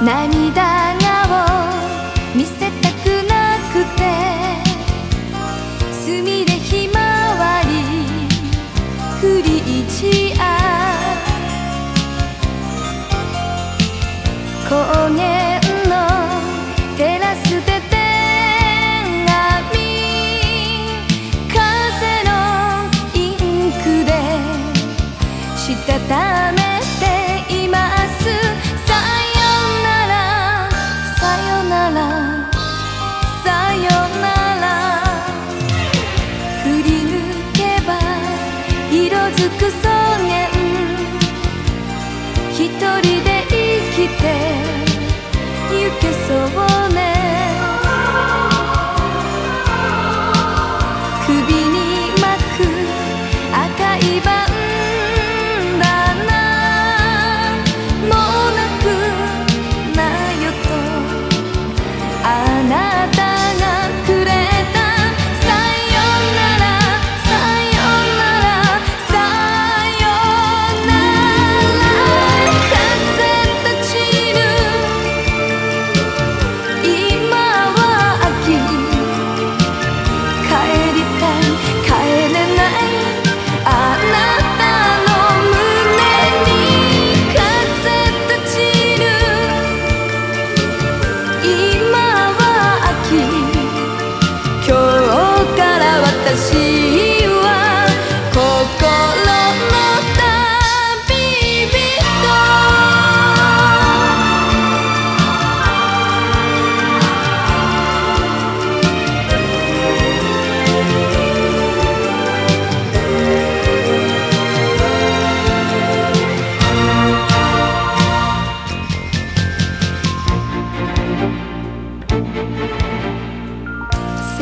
涙を見せたくなくて墨でひまわりフリージア高原のテラスで手紙風のインクでしたためていますさよならさよなら。振り抜けば色づく草原一人で生きてゆけそう。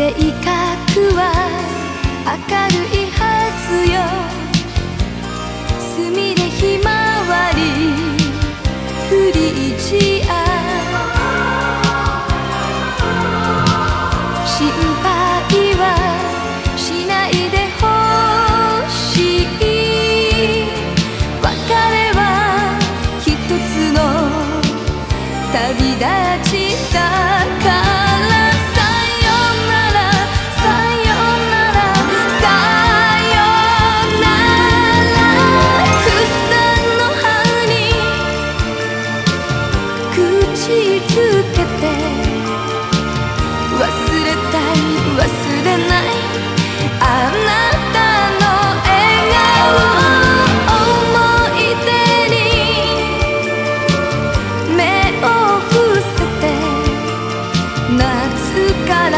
性格は明るいけて。忘れたい忘れない。あなたの笑顔思い出に。目を伏せて。夏から